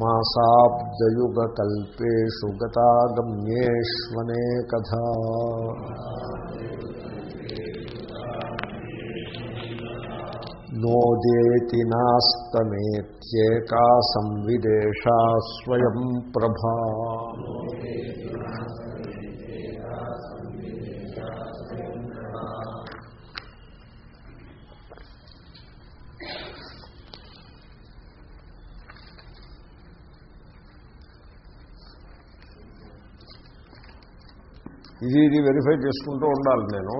మాసాబ్దయుగకల్పేషు గతాగమ్యేష్వనేకథా నోదేతి నాస్తమేత్యేకా సంవిదేశా స్వయం ప్రభా. ఇది ఇది వెరిఫై చేసుకుంటూ ఉండాలి నేను.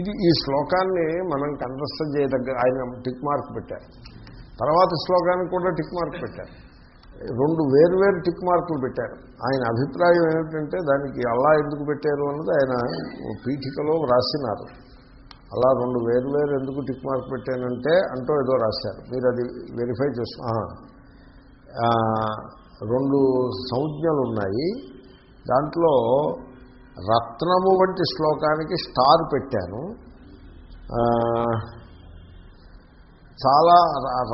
ఇది ఈ శ్లోకాన్ని మనం కంఠస్థం చేయదగ్గ ఆయన టిక్ మార్క్ పెట్టారు. తర్వాత శ్లోకానికి కూడా టిక్ మార్క్ పెట్టారు. రెండు వేర్వేరు టిక్ మార్కులు పెట్టారు. ఆయన అభిప్రాయం ఏమిటంటే దానికి అలా ఎందుకు పెట్టారు అన్నది ఆయన పీఠికలో రాసినారు. అలా రెండు వేర్వేరు ఎందుకు టిక్ మార్క్ పెట్టానంటే అంటూ ఏదో రాశారు. మీరు అది వెరిఫై చేసు రెండు సంజ్ఞలు ఉన్నాయి దాంట్లో రత్నము వంటి శ్లోకానికి స్టార్ పెట్టాను. చాలా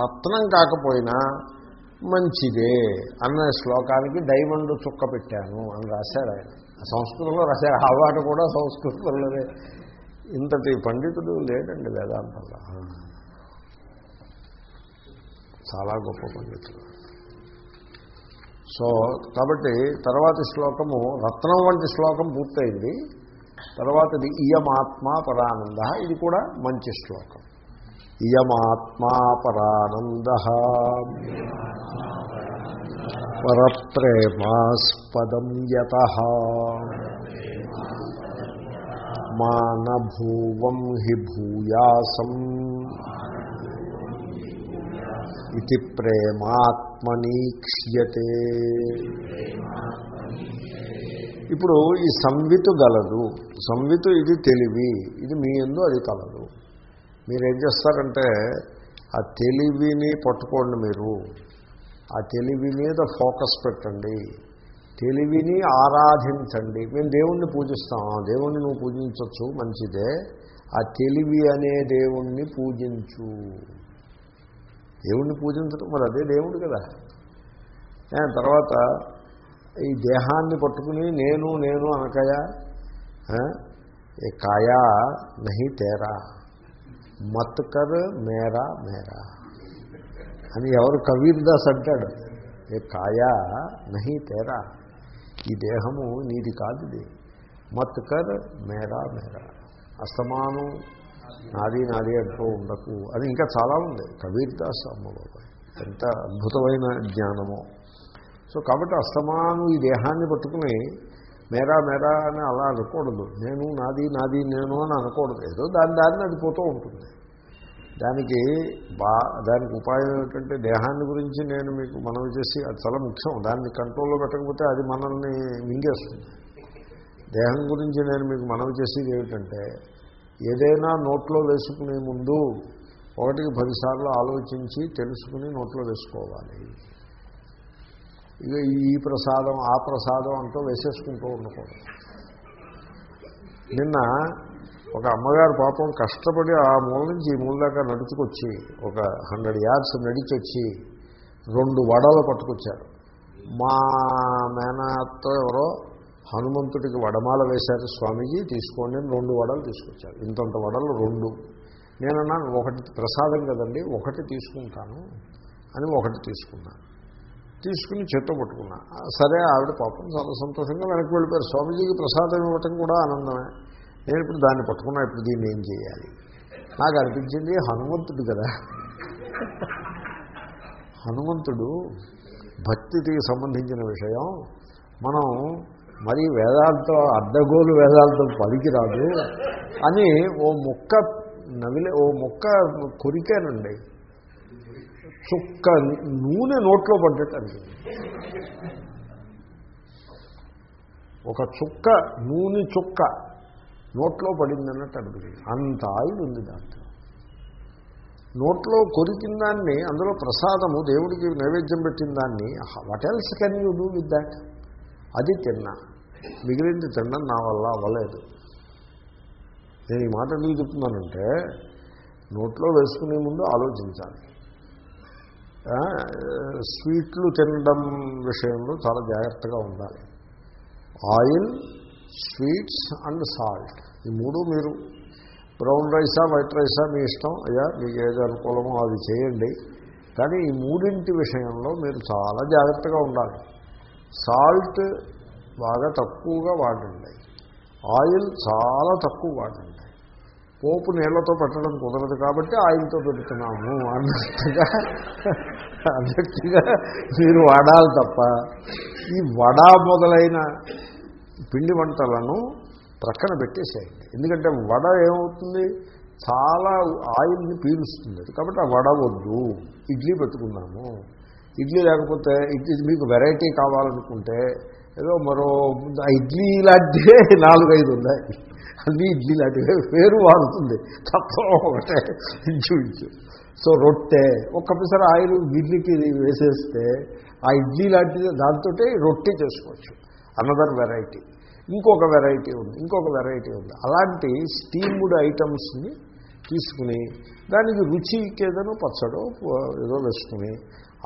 రత్నం కాకపోయినా మంచిదే అన్న శ్లోకానికి డైమండ్ చుక్క పెట్టాను అని రాశాడు ఆయన. సంస్కృతంలో రాశారు. అలవాటు కూడా సంస్కృతంలోనే. ఇంతటి పండితుడు లేడండి వేదాంతంలో. చాలా గొప్ప పండితుడు. సో కాబట్టి తర్వాతి శ్లోకము రత్నం వంటి శ్లోకం పూర్తయింది. తర్వాతది ఇయమాత్మ పరానంద. ఇది కూడా మంచి శ్లోకం. ఇయమాత్మా పరానంద. పరప్రేమాస్పదం యత. మానభూవం హి భూయాసం. ఇది ప్రేమాత్మనీక్ష్యతే ఇప్పుడు ఈ సంవితు గలదు. సంవితు ఇది తెలివి. ఇది మీ ఎందు అది కలదు. మీరేం చేస్తారంటే ఆ తెలివిని పట్టుకోండి మీరు. ఆ తెలివి మీద ఫోకస్ పెట్టండి. తెలివిని ఆరాధించండి. మేము దేవుణ్ణి పూజిస్తాం. దేవుణ్ణి నువ్వు పూజించవచ్చు మంచిదే. ఆ తెలివి అనే దేవుణ్ణి పూజించు. దేవుణ్ణి పూజించడం మరి అదే దేవుడు కదా. తర్వాత ఈ దేహాన్ని పట్టుకుని నేను నేను అనకయా? ఏ కాయా నహి తేరా? మత్ కర్ మేరా మేరా అని ఎవరు కబీర్దాస్ అంటాడు. ఏ కాయా నహి తేరా? ఈ దేహము నీది కాదు ఇది మత్కర్ మేరా మేరా. అస్తమానం నాది నాది అంటూ ఉండకు. అది ఇంకా చాలా ఉంది. కబీర్దాస్ అమ్మబాబాయ్ ఎంత అద్భుతమైన జ్ఞానమో. సో కాబట్టి అస్తమాను ఈ దేహాన్ని పట్టుకుని మేరా మేరా అని అలా అనకూడదు. నేను నాది నాది నేను అని అనకూడదు. ఏదో దాని దారిని అది పోతూ ఉంటుంది. దానికి బా దానికి ఉపాయం ఏమిటంటే దేహాన్ని గురించి నేను మీకు మనం చేసి అది చాలా ముఖ్యం. దాన్ని కంట్రోల్లో పెట్టకపోతే అది మనల్ని మింగేస్తుంది. దేహం గురించి నేను మీకు మనవి చేసేది ఏమిటంటే ఏదైనా నోట్లో వేసుకునే ముందు ఒకటికి పదిసార్లు ఆలోచించి తెలుసుకుని నోట్లో వేసుకోవాలి. ఇక ఈ ప్రసాదం ఆ ప్రసాదం అంటూ వేసేసుకుంటూ ఉండకూడదు. నిన్న ఒక అమ్మగారు పాపం కష్టపడి ఆ మూల నుంచి ఈ మూల దాకా నడుచుకొచ్చి ఒక హండ్రెడ్ యార్డ్స్ నడిచి వచ్చి రెండు వడలు పట్టుకొచ్చారు. మా మేనతో ఎవరో హనుమంతుడికి వడమాల వేశారు స్వామీజీ తీసుకోండి రెండు వడలు తీసుకొచ్చారు. ఇంతంత వడలు రెండు. నేనన్నాను ఒకటి ప్రసాదం కదండి ఒకటి తీసుకుంటాను అని ఒకటి తీసుకున్నాను తీసుకుని చేత్తో పట్టుకున్నా. సరే ఆవిడ పాపం చాలా సంతోషంగా వెనక్కి వెళ్ళిపోయారు. స్వామీజీకి ప్రసాదం ఇవ్వటం కూడా ఆనందమే. నేను ఇప్పుడు దాన్ని పట్టుకున్నా ఇప్పుడు దీన్ని ఏం చేయాలి? నాకు అనిపించింది హనుమంతుడు కదా. హనుమంతుడు భక్తికి సంబంధించిన విషయం. మనం మరి వేదాలతో అడ్డగోలు వేదాలతో పలికిరాదు అని ఓ మొక్క నవిలే ఓ మొక్క కొరికానండి. చుక్క నూనె నోట్లో పడ్డట్టు ఒక చుక్క నూనె చుక్క నోట్లో పడిందన్నట్టు అనిపించింది. అంత ఆయుడు ఉంది దాంట్లో. నోట్లో కొరికిన దాన్ని అందులో ప్రసాదము దేవుడికి నైవేద్యం పెట్టిన దాన్ని what else can you do with that అది తిన్నా. మిగిలింది తినడం నా వల్ల అవ్వలేదు. నేను ఈ మాట ఎందుకు చెప్తున్నానంటే నోట్లో వేసుకునే ముందు ఆలోచించాలి. స్వీట్లు తినడం విషయంలో చాలా జాగ్రత్తగా ఉండాలి. Oil sweets and salt. ఈ మూడు మీరు బ్రౌన్ రైసా వైట్ రైసా మీ ఇష్టం. అయ్యా మీకు ఏది అనుకూలమో అది చేయండి. కానీ ఈ మూడింటి విషయంలో మీరు చాలా జాగ్రత్తగా ఉండాలి. సాల్ట్ బాగా తక్కువగా వాడండి. ఆయిల్ చాలా తక్కువ వాడండి. పోపు నీళ్ళతో పెట్టడం కుదరదు కాబట్టి ఆయిల్తో పెడుతున్నాము అన్నట్టుగా అన్నట్టుగా మీరు వాడాలి తప్ప ఈ వడ మొదలైన పిండి వంటలను ప్రక్కన పెట్టేసేయండి. ఎందుకంటే వడ ఏమవుతుంది? చాలా ఆయిల్ని పీలుస్తుంది. కాబట్టి ఆ వడ వద్దు. ఇడ్లీ పెట్టుకున్నాము ఇడ్లీ లేకపోతే ఇడ్లీ మీకు వెరైటీ కావాలనుకుంటే ఏదో మరో ఆ ఇడ్లీ లాంటివే నాలుగైదు ఉన్నాయి. అన్ని ఇడ్లీ లాంటివే. పేరు వాడుతుంది తప్ప ఒకటే. ఇంచు సో రొట్టె. ఒక్కసారి ఆయిల్ ఇడ్లీకి వేసేస్తే ఆ ఇడ్లీ లాంటిది. దాంతో రొట్టె చేసుకోవచ్చు. అనదర్ వెరైటీ ఇంకొక వెరైటీ ఉంది. ఇంకొక వెరైటీ ఉంది. అలాంటి స్టీమ్డ్ ఐటమ్స్ని తీసుకుని దానికి రుచికి ఏదైనా పచ్చడో ఏదో వేసుకుని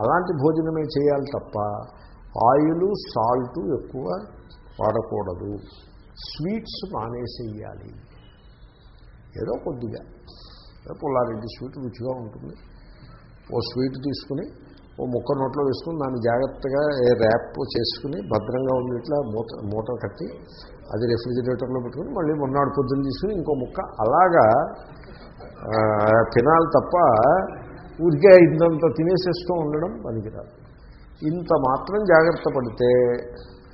అలాంటి భోజనమే చేయాలి తప్ప ఆయిల్ సాల్ట్ ఎక్కువ వాడకూడదు. స్వీట్స్ మానేసేయాలి. ఏదో కొద్దిగా. ఏదో పుల్లారెడ్డి స్వీట్ రుచిగా ఉంటుంది. ఓ స్వీట్ తీసుకుని ఓ ముక్క నోట్లో వేసుకుని దాన్ని జాగ్రత్తగా ర్యాప్ చేసుకుని భద్రంగా ఉండేట్లా మూత మూట కట్టి అది రెఫ్రిజిరేటర్లో పెట్టుకుని మళ్ళీ మొన్నాడు పొద్దున్న తీసుకుని ఇంకో ముక్క. అలాగా తినాలి తప్ప ఊరికే ఇంతంత తినేసేస్తూ ఉండడం పనికిరాదు. ఇంత మాత్రం జాగ్రత్త పడితే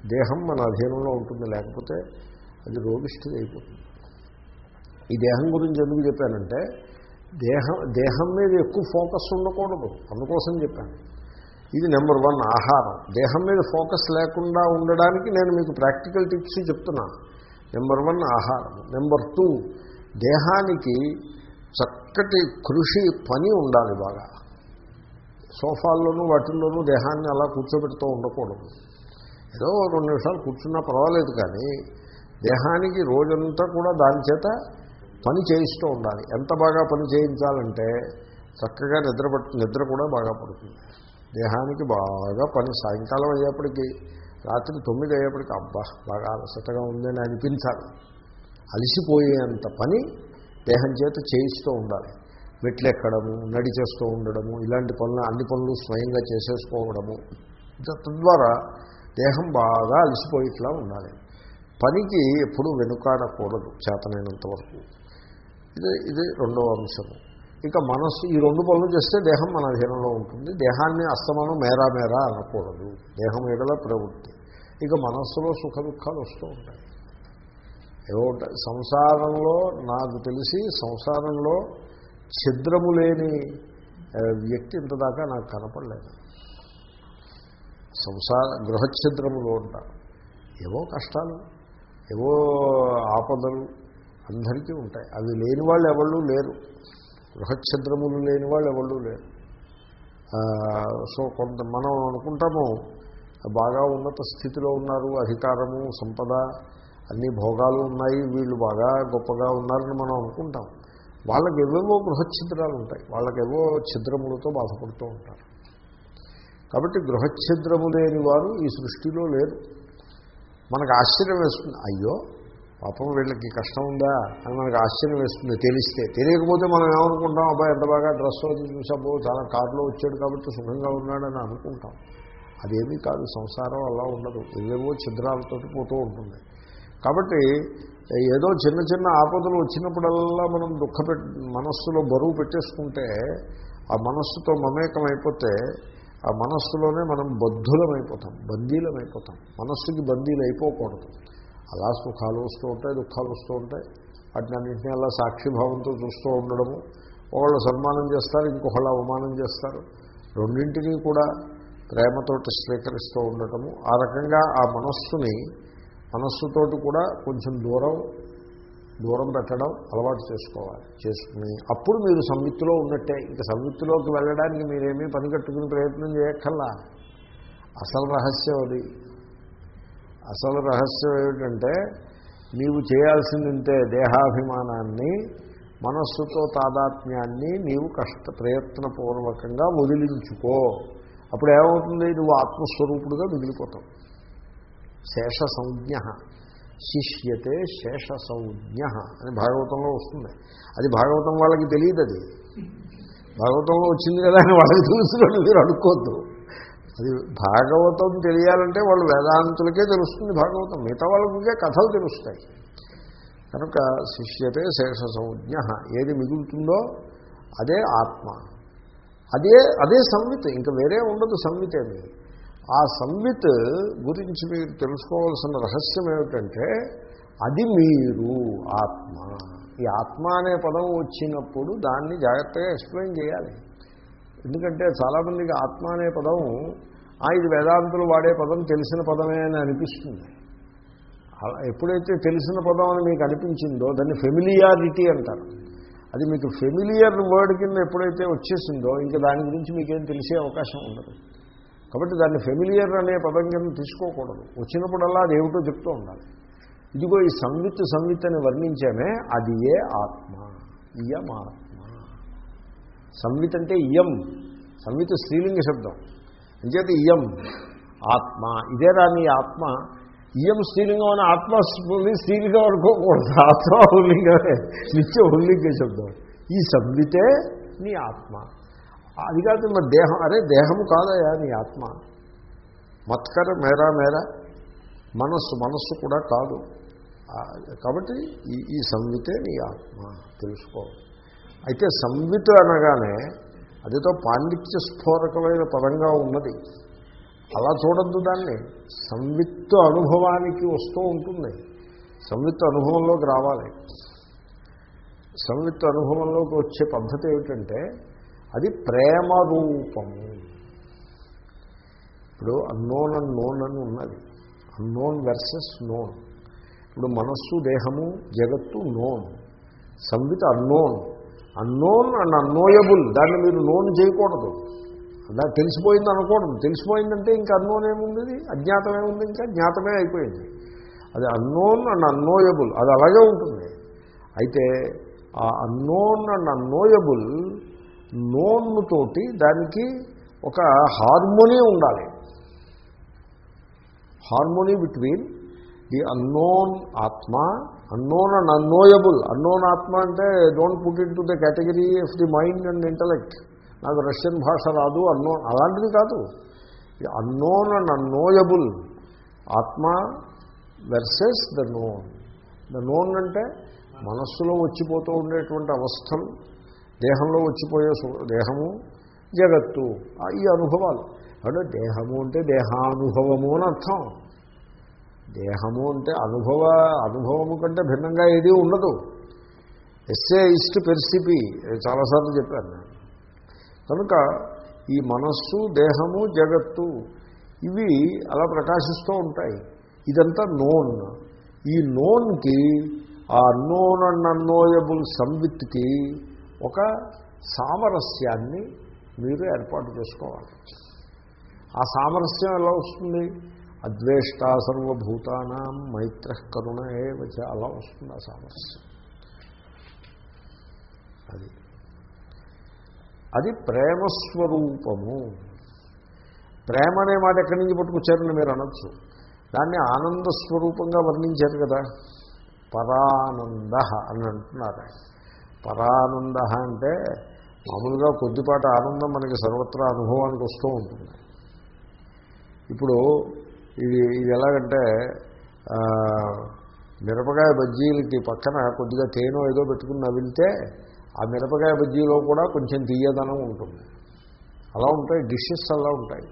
దేహం మన అధీనంలో ఉంటుంది లేకపోతే అది రోగిష్ఠిది అయిపోతుంది ఈ దేహం గురించి ఎందుకు చెప్పానంటే దేహం దేహం మీద ఎక్కువ ఫోకస్ ఉండకూడదు అందుకోసం చెప్పాను. ఇది నెంబర్ వన్ ఆహారం. దేహం మీద ఫోకస్ లేకుండా ఉండడానికి నేను మీకు ప్రాక్టికల్ టిప్స్ చెప్తున్నాను నెంబర్ వన్ ఆహారం. నెంబర్ టూ దేహానికి చక్కటి కృషి పని ఉండాలి బాగా. సోఫాల్లోనూ వాటిల్లోనూ దేహాన్ని అలా కూర్చోబెడుతూ ఉండకూడదు. ఏదో రెండు నిమిషాలు కూర్చున్నా పర్వాలేదు కానీ దేహానికి రోజంతా కూడా దాని చేత పని చేయిస్తూ ఉండాలి. ఎంత బాగా పని చేయించాలంటే చక్కగా నిద్ర నిద్ర కూడా బాగా పడుతుంది. దేహానికి బాగా పని సాయంకాలం అయ్యేప్పటికీ రాత్రి తొమ్మిది అయ్యేప్పటికి అబ్బా బాగా అలసటగా ఉందని అనిపించాలి. అలసిపోయేంత పని దేహం చేత చేయిస్తూ ఉండాలి. మెట్లెక్కడము నడిచేస్తూ ఉండడము ఇలాంటి పనులు అన్ని పనులు స్వయంగా చేసేసుకోవడము. తద్వారా దేహం బాగా అలసిపోయిట్లా ఉండాలి. పనికి ఎప్పుడూ వెనుకాడకూడదు చేతనైనంత వరకు. ఇది ఇది రెండవ అంశము. ఇక మనస్సు ఈ రెండు పనులు చేస్తే దేహం మన అధీనంలో ఉంటుంది. దేహాన్ని అస్తమానం మేరా మేరా అనకూడదు. దేహం ఎడల ప్రవృత్తి. ఇక మనస్సులో సుఖ దుఃఖాలు వస్తూ ఉంటాయి. ఏవో సంసారంలో నాకు తెలిసి సంసారంలో ఛిద్రము లేని వ్యక్తి ఇంతదాకా నాకు కనపడలేదు. సంసార గృహఛిద్రములు ఉంటారు ఏవో కష్టాలు ఏవో ఆపదలు అందరికీ ఉంటాయి. అవి లేని వాళ్ళు ఎవళ్ళు లేరు. గృహఛిద్రములు లేని వాళ్ళు ఎవళ్ళు లేరు. సో కొంత మనం అనుకుంటాము బాగా ఉన్నత స్థితిలో ఉన్నారు అధికారము సంపద అన్ని భోగాలు ఉన్నాయి వీళ్ళు బాగా గొప్పగా ఉన్నారని మనం అనుకుంటాం. వాళ్ళకి ఏవేవో గృహఛిద్రాలు ఉంటాయి వాళ్ళకేవో ఛిద్రములతో బాధపడుతూ ఉంటారు. కాబట్టి గృహఛిద్రము లేని వారు ఈ సృష్టిలో లేరు. మనకు ఆశ్చర్యం వేస్తుంది. అయ్యో పాపం వీళ్ళకి కష్టం ఉందా అని మనకు ఆశ్చర్యం వేస్తుంది తెలిస్తే. తెలియకపోతే మనం ఏమనుకుంటాం? అబ్బాయి ఎంత బాగా డ్రెస్ అది చూసాబో చాలా కారులో వచ్చాడు కాబట్టి సుఖంగా ఉన్నాడని అనుకుంటాం. అదేమీ కాదు సంసారం అలా ఉండదు. ఏవేవో ఛిద్రాలతో పోతూ ఉంటుంది. కాబట్టి ఏదో చిన్న చిన్న ఆపదలు వచ్చినప్పుడల్లా మనం దుఃఖ మనస్సులో బరువు పెట్టేసుకుంటే ఆ మనస్సుతో మమేకం అయిపోతే ఆ మనస్సులోనే మనం బద్ధులమైపోతాం బందీలమైపోతాం. మనస్సుకి బందీలు అయిపోకూడదు అలా సుఖాలు వస్తూ ఉంటాయి దుఃఖాలు వస్తూ ఉంటాయి. వాటిని అన్నింటినీ అలా సాక్షిభావంతో చూస్తూ ఉండడము. ఒకళ్ళు సన్మానం చేస్తారు ఇంకొకళ్ళు అవమానం చేస్తారు. రెండింటినీ కూడా ప్రేమతోటి స్వీకరిస్తూ ఉండటము. ఆ రకంగా ఆ మనస్సుని మనస్సుతోటి కూడా కొంచెం దూరం దూరం పెట్టడం అలవాటు చేసుకోవాలి చేసుకుని. అప్పుడు మీరు సంవిత్తులో ఉన్నట్టే. ఇంకా సంవిత్తులోకి వెళ్ళడానికి మీరేమీ పని కట్టుకుని ప్రయత్నం చేయక్కల్లా అసలు రహస్యం అది. అసలు రహస్యం ఏమిటంటే నీవు చేయాల్సిందంటే దేహాభిమానాన్ని మనస్సుతో తాదాత్మ్యాన్ని నీవు కష్ట ప్రయత్నపూర్వకంగా వదిలించుకో. అప్పుడు ఏమవుతుంది? నువ్వు ఆత్మస్వరూపుడుగా మిగిలిపోతావు. శేష సంజ్ఞ శిష్యతే శేష సంజ్ఞ అని భాగవతంలో వస్తుంది. అది భాగవతం వాళ్ళకి తెలియదు అది భాగవతంలో వచ్చింది కదా అని వాళ్ళకి తెలుసుకొని మీరు అనుకోవద్దు అది భాగవతం తెలియాలంటే వాళ్ళు వేదాంతులకే తెలుస్తుంది భాగవతం. మిగతా వాళ్ళకే కథలు తెలుస్తాయి. కనుక శిష్యతే శేష సంజ్ఞ ఏది మిగులుతుందో అదే ఆత్మ. అదే అదే సంవిత్ ఇంకా వేరే ఉండదు సంవిత్ ఏమి ఆ సంవిత్ గురించి మీరు తెలుసుకోవాల్సిన రహస్యం ఏమిటంటే అది మీరు ఆత్మ. ఈ ఆత్మ అనే పదం వచ్చినప్పుడు దాన్ని జాగ్రత్తగా ఎక్స్ప్లెయిన్ చేయాలి. ఎందుకంటే చాలామందికి ఆత్మ అనే పదం ఆ ఇది వేదాంతులు వాడే పదం తెలిసిన పదమే అని అనిపిస్తుంది. ఎప్పుడైతే తెలిసిన పదం అని మీకు అనిపించిందో దాన్ని ఫెమిలియారిటీ అంటారు. అది మీకు ఫెమిలియర్ వర్డ్ కింద ఎప్పుడైతే వచ్చేసిందో ఇంకా దాని గురించి మీకేం తెలిసే అవకాశం ఉండదు. కాబట్టి దాన్ని ఫెమిలియర్ అనే పదం కింద తీసుకోకూడదు. వచ్చినప్పుడల్లా అది ఏమిటో చెప్తూ ఉండాలి. ఇదిగో ఈ సంవిత్ సంవిత్ అని వర్ణించామే అది ఏ ఆత్మ? ఇయం ఆత్మ సంవిత్ అంటే ఇయం. సంవిత్ స్త్రీలింగ శబ్దం. అంచేత ఇయం ఆత్మ. ఇదేరా నీ ఆత్మ. ఇయం స్త్రీలింగం అని ఆత్మ స్త్రీలింగం అనుకోకూడదు. ఆత్మ ఉల్లింగమే నిత్య ఉల్లింగ శబ్దం. ఈ సంవితే నీ ఆత్మ. అది కాదు మరి దేహం అరే దేహము కాదయా నీ ఆత్మ? మత్కర మేరా మేరా? మనస్సు మనస్సు కూడా కాదు. కాబట్టి ఈ ఈ సంవితే నీ ఆత్మ తెలుసుకో. అయితే సంవిత్ అనగానే అదితో పాండిత్య స్ఫోరకమైన పదంగా ఉన్నది. అలా చూడద్దు దాన్ని. సంవిత్తు అనుభవానికి వస్తూ ఉంటుంది. సంవిత్తు అనుభవంలోకి రావాలి. సంవిత్తు అనుభవంలోకి వచ్చే పద్ధతి ఏమిటంటే అది ప్రేమ రూపము. ఇప్పుడు అన్నోన్ అండ్ నోన్ అని ఉన్నది. అన్నోన్ వెర్సెస్ నోన్ ఇప్పుడు మనస్సు దేహము జగత్తు నోన్ సంవిత్ అన్నోన్ అన్నోన్ అండ్ అన్నోయబుల్ దాన్ని మీరు నోన్ చేయకూడదు. దాన్ని తెలిసిపోయింది అనకూడదు తెలిసిపోయిందంటే ఇంకా అన్నోన్ ఏముంది అజ్ఞాతం ఏముంది ఇంకా? జ్ఞాతమే అయిపోయింది. అది అన్నోన్ అండ్ అన్నోయబుల్ అది అలాగే ఉంటుంది. అయితే ఆ అన్నోన్ అండ్ అన్నోయబుల్ నోన్ తోటి దానికి ఒక హార్మోనీ ఉండాలి. Harmony between the unknown atma unknown and unknowable. Unknown ఆత్మ అంటే don't put into the category of the mind and intellect నాకు రష్యన్ భాష రాదు అన్నోన్ అలాంటిది కాదు. Unknown and unknowable. Atma versus the known the known అంటే మనస్సులో వచ్చిపోతూ ఉండేటువంటి అవస్థలు. దేహంలో వచ్చిపోయే దేహము జగత్తు. ఈ అనుభవాలు. అంటే దేహము అంటే దేహానుభవము అని అర్థం. దేహము అంటే అనుభవ అనుభవము కంటే భిన్నంగా ఏదీ ఉండదు. ఎస్ఏ ఇస్ట్ పెర్సిపి చాలాసార్లు చెప్పాను నేను. కనుక ఈ మనస్సు దేహము జగత్తు ఇవి అలా ప్రకాశిస్తూ ఉంటాయి. ఇదంతా నోన్. ఈ నోన్కి ఆ అన్నోన్ అండ్ అన్నోయబుల్ సంవిత్కి ఒక సామరస్యాన్ని మీరు ఏర్పాటు చేసుకోవాలి. ఆ సామరస్యం ఎలా వస్తుంది? అద్వేష్ట సర్వభూతానం మైత్ర కరుణ ఏవచ అలా వస్తుంది ఆ సామరస్యం. అది. అది ప్రేమస్వరూపము ప్రేమ అనే మాట ఎక్కడి నుంచి పట్టుకొచ్చారని మీరు అనొచ్చు. దాన్ని ఆనంద స్వరూపంగా వర్ణించారు కదా. పరానంద అని అంటున్నారు పరానంద అంటే మామూలుగా కొద్దిపాటి ఆనందం మనకి సర్వత్రా అనుభవానికి వస్తూ ఉంటుంది. ఇప్పుడు ఇది ఇది ఎలాగంటే మిరపకాయ బజ్జీలకి పక్కన కొద్దిగా తేనో ఏదో పెట్టుకుని నవ్వితే ఆ మిరపకాయ బజ్జీలో కూడా కొంచెం తీయదనం ఉంటుంది. అలా ఉంటాయి డిషెస్ అలా ఉంటాయి.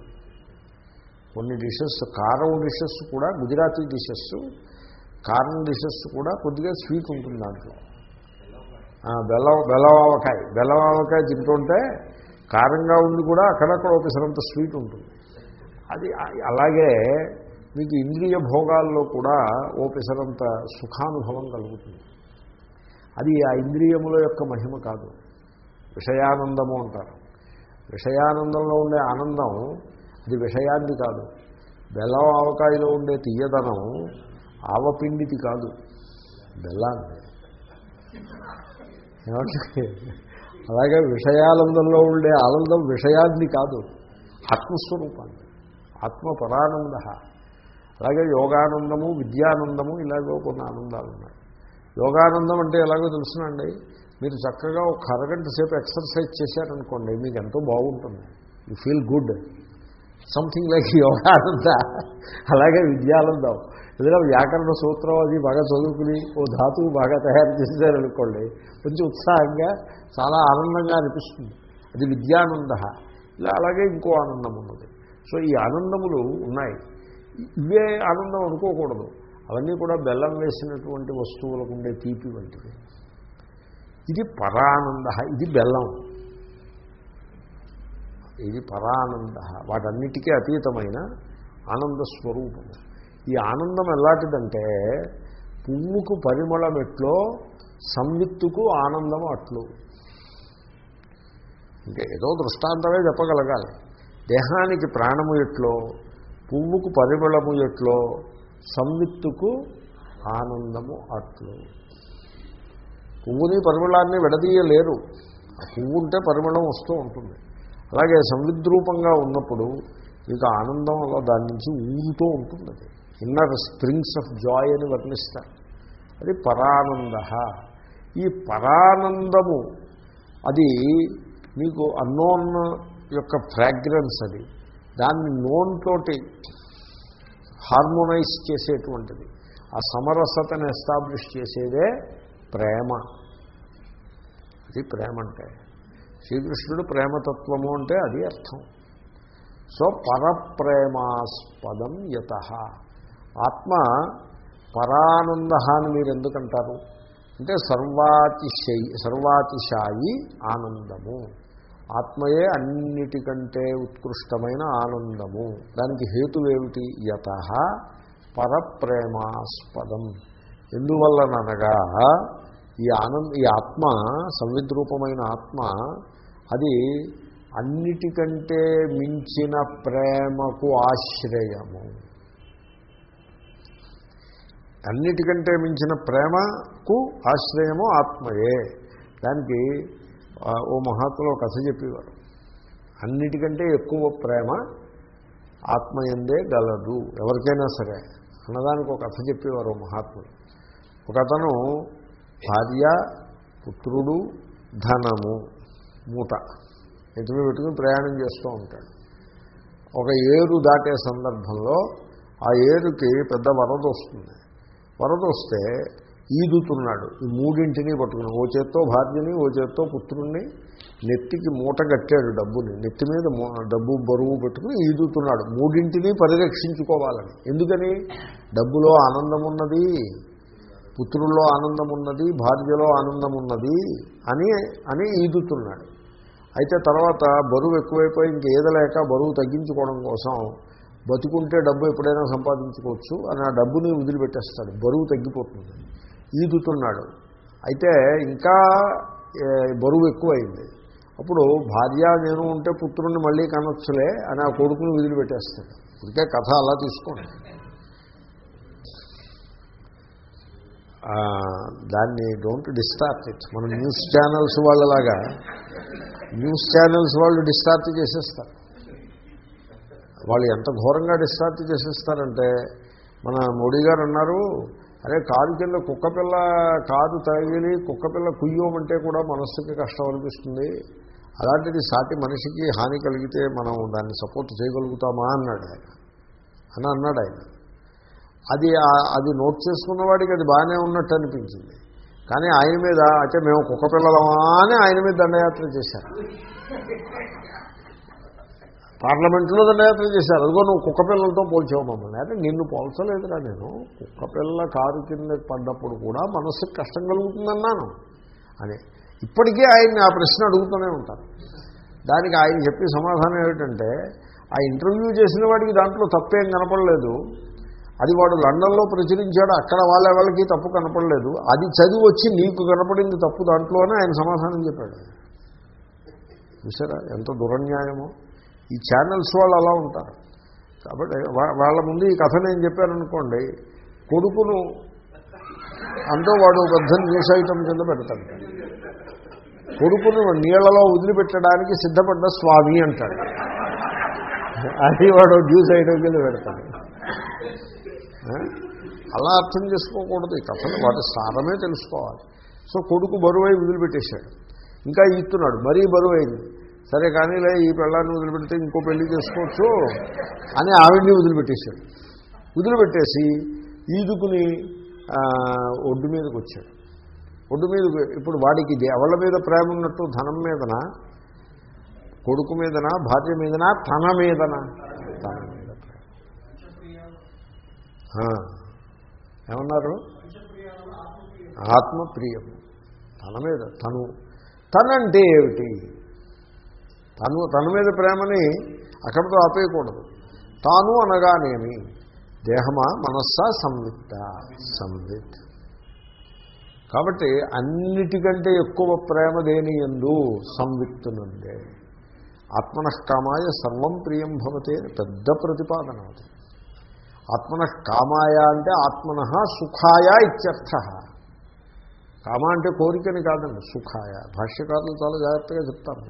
కొన్ని డిషెస్ కారం డిషెస్ కూడా గుజరాతీ డిషెస్ కారం డిషెస్ కూడా కొద్దిగా స్వీట్ ఉంటుంది దాంట్లో. బెల్లం బెల్లవావకాయ బెల్లవావకాయ తింటుంటే కారంగా ఉంది కూడా అక్కడక్కడ ఒకసారంత స్వీట్ ఉంటుంది. అది అలాగే మీకు ఇంద్రియ భోగాల్లో కూడా ఓపెసరంత సుఖానుభవం కలుగుతుంది. అది ఆ ఇంద్రియముల యొక్క మహిమ కాదు. విషయానందము అంటారు. విషయానందంలో ఉండే ఆనందం అది విషయాన్ని కాదు. బెల్లం ఆవకాయలో ఉండే తీయదనం ఆవపిండిది కాదు. బెల్లాన్ని. ఏమంటే అలాగే విషయానందంలో ఉండే ఆనందం విషయాన్ని కాదు ఆత్మస్వరూపాన్ని ఆత్మ పరానంద అలాగే యోగానందము విద్యానందము ఇలాగో కొన్ని ఆనందాలు ఉన్నాయి. యోగానందం అంటే ఎలాగో తెలుసునండి మీరు చక్కగా ఒక అరగంట సేపు ఎక్సర్సైజ్ చేశారనుకోండి మీకు ఎంతో బాగుంటుంది. You feel good. Something like Yogananda అలాగే విద్యానందం. ఏదైనా వ్యాకరణ సూత్రం అది బాగా చదువుకుని ఓ ధాతువు బాగా తయారు చేశారనుకోండి కొంచెం ఉత్సాహంగా చాలా ఆనందంగా అనిపిస్తుంది. అది విద్యానంద. ఇలా అలాగే ఇంకో ఆనందం ఉన్నది. సో ఈ ఆనందములు ఉన్నాయి. ఇవే ఆనందం అనుకోకూడదు. అవన్నీ కూడా బెల్లం వేసినటువంటి వస్తువులకు ఉండే తీపి వంటివి. ఇది పరానంద ఇది బెల్లం. ఇది పరానంద. వాటన్నిటికీ అతీతమైన ఆనంద స్వరూపము ఈ ఆనందం ఎలాంటిదంటే పువ్వుకు పరిమళం ఎట్లో సంవిత్తుకు ఆనందం అట్లు. ఇంకా ఏదో దృష్టాంతమే చెప్పగలగాలి. దేహానికి ప్రాణము ఎట్లో పువ్వుకు పరిమళము ఎట్లో సంవిత్తుకు ఆనందము అట్లు. పువ్వుని పరిమళాన్ని విడదీయలేరు. ఆ పువ్వు ఉంటే పరిమళం వస్తూ ఉంటుంది. అలాగే సంవిద్రూపంగా ఉన్నప్పుడు మీకు ఆనందం అలా దాని నుంచి ఊరుతూ ఉంటుంది. అది ఇన్నర్ స్ప్రింగ్స్ ఆఫ్ జాయ్ అని వర్ణిస్తారు. అది పరానంద. ఈ పరానందము అది మీకు అన్నోన్ యొక్క ఫ్రాగ్రెన్స్ అది. దాన్ని నోన్ తోటి హార్మోనైజ్ చేసేటువంటిది. ఆ సమరసతను ఎస్టాబ్లిష్ చేసేదే ప్రేమ. అది ప్రేమ అంటే. శ్రీకృష్ణుడు ప్రేమతత్వము అంటే అది అర్థం. సో పరప్రేమాస్పదం యత. ఆత్మ పరానంద అని మీరు ఎందుకంటారు? అంటే సర్వాతిశయి సర్వాతిశాయి ఆనందము. ఆత్మయే అన్నిటికంటే ఉత్కృష్టమైన ఆనందము. దానికి హేతువేమిటి యత పరప్రేమాస్పదం. ఎందువల్లనగా ఈ ఆనంద ఈ ఆత్మ సంవిద్రూపమైన ఆత్మ అది అన్నిటికంటే మించిన ప్రేమకు ఆశ్రయము. అన్నిటికంటే మించిన ప్రేమకు ఆశ్రయము ఆత్మయే. దానికి ఓ మహాత్ములు ఒక కథ చెప్పేవారు. అన్నిటికంటే ఎక్కువ ప్రేమ ఆత్మయందే గలదు ఎవరికైనా సరే అన్నదానికి ఒక కథ చెప్పేవారు ఓ మహాత్ముడు ఒక అతను భార్య పుత్రుడు ధనము మూట. ఎటువీ పెట్టుకుని ప్రయాణం చేస్తూ ఉంటాడు. ఒక ఏరు దాటే సందర్భంలో ఆ ఏరుకి పెద్ద వరద వస్తుంది. వరద వస్తే ఈదుతున్నాడు. ఈ మూడింటిని పట్టుకుని ఓ చేత్తో భార్యని ఓ చేత్తో పుత్రుణ్ణి నెత్తికి మూట కట్టాడు డబ్బుని. నెత్తి మీద డబ్బు బరువు పెట్టుకుని ఈదుతున్నాడు. మూడింటిని పరిరక్షించుకోవాలని. ఎందుకని? డబ్బులో ఆనందం ఉన్నది. పుత్రుల్లో ఆనందం ఉన్నది భార్యలో ఆనందం ఉన్నది అని అని ఈదుతున్నాడు. అయితే తర్వాత బరువు ఎక్కువైపోయి ఇంక ఏదలేక బరువు తగ్గించుకోవడం కోసం బతుకుంటే డబ్బు ఎప్పుడైనా సంపాదించుకోవచ్చు అని ఆ డబ్బుని వదిలిపెట్టేస్తాడు. బరువు తగ్గిపోతుంది. ఈదుతున్నాడు. అయితే ఇంకా బరువు ఎక్కువైంది. అప్పుడు భార్య నేను ఉంటే పుత్రుణ్ణి మళ్ళీ కనొచ్చులే అని ఆ కొడుకుని వదిలిపెట్టేస్తాడు. ఇంకే కథ అలా తీసుకోండి. దాన్ని డోంట్ డిస్టార్ట్ ఇట్ మన న్యూస్ ఛానల్స్ వాళ్ళలాగా న్యూస్ ఛానల్స్ వాళ్ళు డిస్టార్ట్ చేసేస్తారు. వాళ్ళు ఎంత ఘోరంగా డిస్టార్ట్ చేసేస్తారంటే మన మోడీ గారు అన్నారు అరే కారు కింద కుక్కపిల్ల కారు తగిలి కుక్కపిల్ల కుయ్యోమంటే కూడా మనస్సుకి కష్టం అనిపిస్తుంది. అలాంటిది సాటి మనిషికి హాని కలిగితే మనం దాన్ని సపోర్ట్ చేయగలుగుతామా? అన్నాడు ఆయన. అని అన్నాడు ఆయన. అది అది నోట్ చేసుకున్న వాడికి అది బాగానే ఉన్నట్టు అనిపించింది. కానీ ఆయన మీద అయితే మేము కుక్క పిల్లలమా అని ఆయన మీద దండయాత్ర చేశారు. పార్లమెంట్లో దండయాత్ర చేశారు. అదిగో నువ్వు కుక్క పిల్లలతో పోల్చావు మమ్మల్ని. అంటే నిన్ను పోల్చలేదురా నేను. కుక్క పిల్ల కారు కింద పడ్డప్పుడు కూడా మనస్సుకి కష్టం కలుగుతుందన్నాను. అని ఇప్పటికీ ఆయన్ని ఆ ప్రశ్న అడుగుతూనే ఉంటారు. దానికి ఆయన చెప్పే సమాధానం ఏమిటంటే ఆ ఇంటర్వ్యూ చేసిన వాడికి దాంట్లో తప్పేం కనపడలేదు. అది వాడు లండన్లో ప్రచురించాడు అక్కడ వాళ్ళ వాళ్ళకి తప్పు కనపడలేదు. అది చదివి వచ్చి నీకు కనపడింది తప్పు దాంట్లోనే ఆయన సమాధానం చెప్పాడు. చూసారా ఎంత దురన్యాయమో? ఈ ఛానల్స్ వాళ్ళు అలా ఉంటారు. కాబట్టి వాళ్ళ ముందు ఈ కథ నేను చెప్పాననుకోండి కొడుకును అంటూ వాడు పెద్ద న్యూస్ ఐటమ్ కింద పెడతాడు. కొడుకును నీళ్ళలో వదిలిపెట్టడానికి సిద్ధపడ్డ స్వామి అంటాడు. అది వాడు న్యూస్ ఐటమ్ కింద పెడతాడు. అలా అర్థం చేసుకోకూడదు. ఈ కథను వాటి సారమే తెలుసుకోవాలి. సో కొడుకు బరువై వదిలిపెట్టేశాడు. ఇంకా ఇస్తున్నాడు మరీ బరువైంది. సరే కానీలే ఈ పెళ్ళాన్ని వదిలిపెడితే ఇంకో పెళ్ళి చేసుకోవచ్చు అని ఆవిడ్ని వదిలిపెట్టేశాడు. వదిలిపెట్టేసి ఈదుకుని ఒడ్డు మీదకి వచ్చాడు. ఒడ్డు మీద ఇప్పుడు వాడికి ఇది ఎవళ్ళ మీద ప్రేమ ఉన్నట్టు ధనం మీదనా? కొడుకు మీదనా? భార్య మీదనా? తన మీదనా తన మీద ప్రేమ ఆ. ఏమన్నారు? ఆత్మప్రియం. తన మీద తను తనంటే ఏమిటి? తను తన మీద ప్రేమని అక్కడితో ఆపేయకూడదు. తాను అనగానేమి? దేహమా మనస్సా సంవిత్త? సంవిత్. కాబట్టి అన్నిటికంటే ఎక్కువ ప్రేమ దేని ఎందు సంవిత్తునుండే ఆత్మనఃకామాయ సర్వం ప్రియం భవతే పెద్ద ప్రతిపాదన అది. ఆత్మన కామాయ అంటే ఆత్మన సుఖాయ ఇత్యర్థ. కామ అంటే కోరికని కాదండి సుఖాయ. భాష్యకారులు చాలా జాగ్రత్తగా చెప్తారు.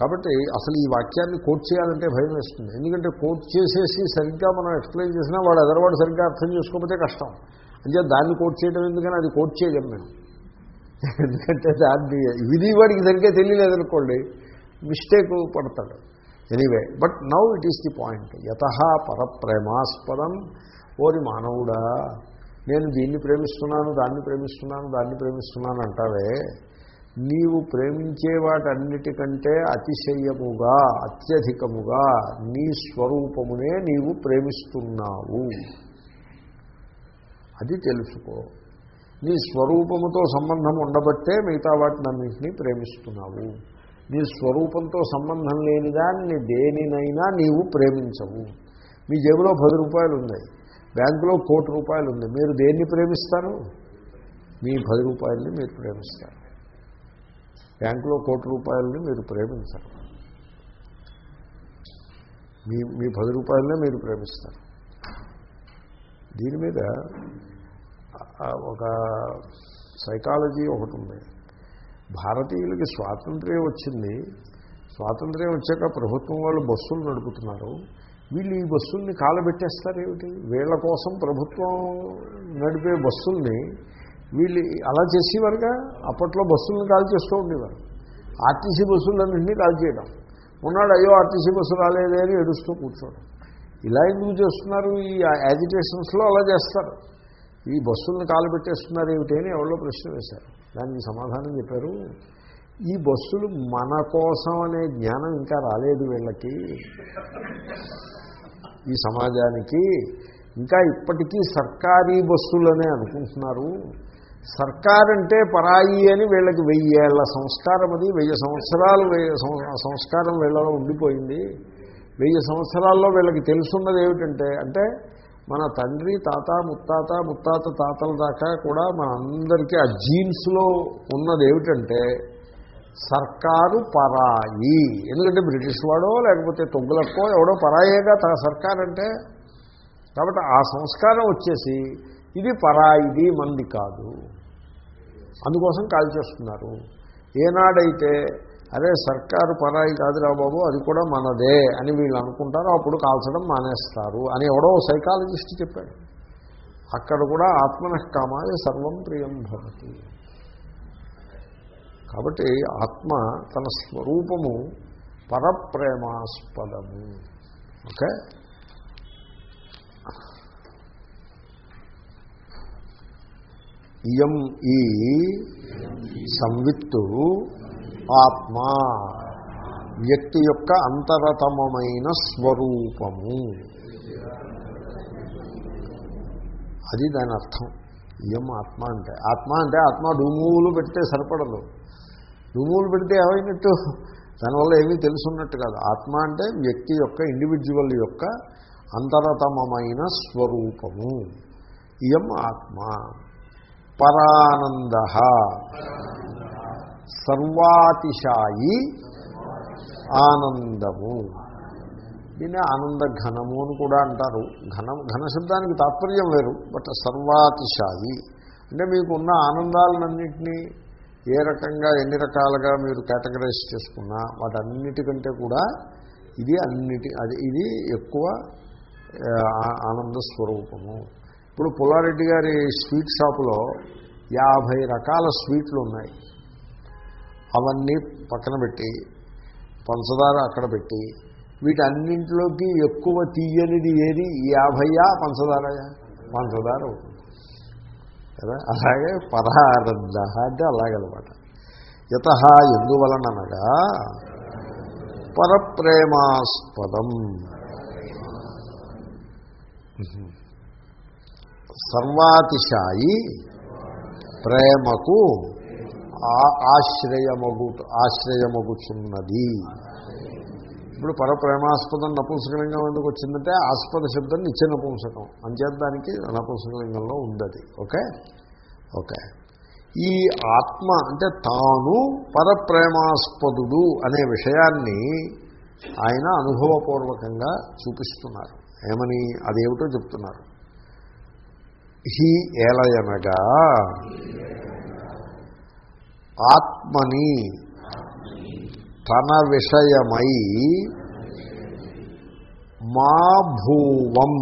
కాబట్టి అసలు ఈ వాక్యాన్ని కోట్ చేయాలంటే భయం వేస్తుంది. ఎందుకంటే కోట్ చేసేసి సరిగ్గా మనం ఎక్స్ప్లెయిన్ చేసినా వాడు ఎదరవాడు సరిగ్గా అర్థం చేసుకోకపోతే కష్టం. అంటే దాన్ని కోట్ చేయడం ఎందుకని అది కోట్ చేయలేం మేము. ఎందుకంటే దాన్ని విధి వాడికి సరిగ్గా తెలియలేదనుకోండి మిస్టేక్ పడతాడు. Anyway but now it is the point యత పరప్రేమాస్పదం. ఓరి మానవుడా నేను దీన్ని ప్రేమిస్తున్నాను దాన్ని ప్రేమిస్తున్నాను దాన్ని ప్రేమిస్తున్నాను అంటావే. నీవు ప్రేమించే వాటన్నిటికంటే అతిశయముగా అత్యధికముగా నీ స్వరూపమునే నీవు ప్రేమిస్తున్నావు. అది తెలుసుకో. నీ స్వరూపముతో సంబంధం ఉండబట్టే మిగతా వాటినన్నింటినీ ప్రేమిస్తున్నావు. నీ స్వరూపంతో సంబంధం లేని దాన్ని దేనినైనా నీవు ప్రేమించవు. మీ జేబులో పది రూపాయలు ఉన్నాయి. బ్యాంకులో కోటి రూపాయలు ఉంది. మీరు దేన్ని ప్రేమిస్తారు? మీ పది రూపాయలని మీరు ప్రేమిస్తారు. బ్యాంకులో కోటి రూపాయలని మీరు ప్రేమించరు. మీ మీ పది రూపాయలనే మీరు ప్రేమిస్తారు. దీని మీద ఒక సైకాలజీ ఒకటి ఉంది. భారతీయులకి స్వాతంత్ర్యం వచ్చింది. స్వాతంత్ర్యం వచ్చాక ప్రభుత్వం వాళ్ళు బస్సులు నడుపుతున్నారు. వీళ్ళు ఈ బస్సుల్ని కాలబెట్టేస్తారేమిటి వీళ్ళ కోసం ప్రభుత్వం నడిపే బస్సుల్ని వీళ్ళు అలా చేసేవారుగా? అప్పట్లో బస్సులను కాల్ చేస్తూ ఉండేవారు. ఆర్టీసీ బస్సులన్నింటినీ కాల్ చేయడం. ఉన్నాడు అయ్యో ఆర్టీసీ బస్సు రాలేదే అని ఏడుస్తూ కూర్చోవడం. ఇలా ఎందుకు చేస్తున్నారు? ఈ యాజిటేషన్స్లో అలా చేస్తారు. ఈ బస్సులను కాలబెట్టేస్తున్నారు ఏమిటి అని ఎవరో ప్రశ్న వేశారు. దానికి సమాధానం చెప్పారు. ఈ బస్సులు మన కోసం అనే జ్ఞానం ఇంకా రాలేదు వీళ్ళకి. ఈ సమాజానికి ఇంకా ఇప్పటికీ సర్కారీ బస్సులనే అనుకుంటున్నారు. సర్కార్ అంటే పరాయి అని వీళ్ళకి వెయ్యేళ్ళ సంస్కారం అది. వెయ్యి సంవత్సరాలు వెయ్యి సంస్కారం వీళ్ళలో ఉండిపోయింది. వెయ్యి సంవత్సరాల్లో వీళ్ళకి తెలుసున్నది ఏమిటంటే అంటే మన తండ్రి తాత ముత్తాత ముత్తాత తాతల దాకా కూడా మన అందరికీ ఆ జీన్స్లో ఉన్నది ఏమిటంటే సర్కారు పరాయి. ఎందుకంటే బ్రిటిష్ వాడో లేకపోతే తొగ్గులక్కో ఎవడో పరాయేగా తన సర్కార్ అంటే కాబట్టి ఆ సంస్కారం వచ్చేసి ఇది పరాయిది మంది కాదు. అందుకోసం కాల్ చేస్తున్నారు. ఏనాడైతే అరే సర్కారు పరాయి కాదురా బాబు అది కూడా మనదే అని వీళ్ళు అనుకుంటారు. అప్పుడు కాల్చడం మానేస్తారు అని ఎవడో సైకాలజిస్ట్ చెప్పాడు. అక్కడ కూడా ఆత్మనఃకామాయ సర్వం ప్రియం భవతి. కాబట్టి ఆత్మ తన స్వరూపము పరప్రేమాస్పదము. ఓకే? ఇయం ఈ సంవిత్తు ఆత్మ. వ్యక్తి యొక్క అంతరతమమైన స్వరూపము. అది దాని అర్థం. ఇయం ఆత్మ అంటే. ఆత్మ అంటే ఆత్మ డుమూలు పెడితే సరిపడదు. డుమూలు పెడితే ఏమైనట్టు? దానివల్ల ఏమీ తెలుసున్నట్టు కాదు. ఆత్మ అంటే వ్యక్తి యొక్క ఇండివిజువల్ యొక్క అంతరతమమైన స్వరూపము. ఇయం ఆత్మ. పరానంద. సర్వాతిశాయి ఆనందము. దీన్ని ఆనంద ఘనము అని కూడా అంటారు. ఘనం ఘన శబ్దానికి తాత్పర్యం వేరు బట్ సర్వాతిశాయి. అంటే మీకున్న ఆనందాలన్నింటినీ ఏ రకంగా ఎన్ని రకాలుగా మీరు కేటగరైజ్ చేసుకున్నా వాటన్నిటికంటే కూడా ఇది అన్నిటి అది ఇది ఎక్కువ ఆనంద స్వరూపము. ఇప్పుడు పుల్లారెడ్డి గారి స్వీట్ షాపులో యాభై రకాల స్వీట్లు ఉన్నాయి. అవన్నీ పక్కన పెట్టి పంచదార అక్కడ పెట్టి వీటన్నింటిలోకి ఎక్కువ తీయనిది ఏది? యాభయ్యా పంచదారయా పంచదార కదా? అలాగే పరానంద అంటే అలాగనమాట. యత ఎందువలనగా పరప్రేమాస్పదం. సర్వాతిశాయి ప్రేమకు ఆశ్రయమగు ఆశ్రయమగుచున్నది. ఇప్పుడు పరప్రేమాస్పదం నపుంసకలింగం ఎందుకు వచ్చిందంటే ఆస్పద శబ్దం నిత్య నపుంసకం. అంచేద్దానికి నపుంసకలింగంలో ఉంది ఓకే? ఓకే. ఈ ఆత్మ అంటే తాను పరప్రేమాస్పదుడు అనే విషయాన్ని ఆయన అనుభవపూర్వకంగా చూపిస్తున్నారు. ఏమని? అదేమిటో చెప్తున్నారు. హీ ఏలయనగా ఆత్మని తన విషయమై మా భూవం.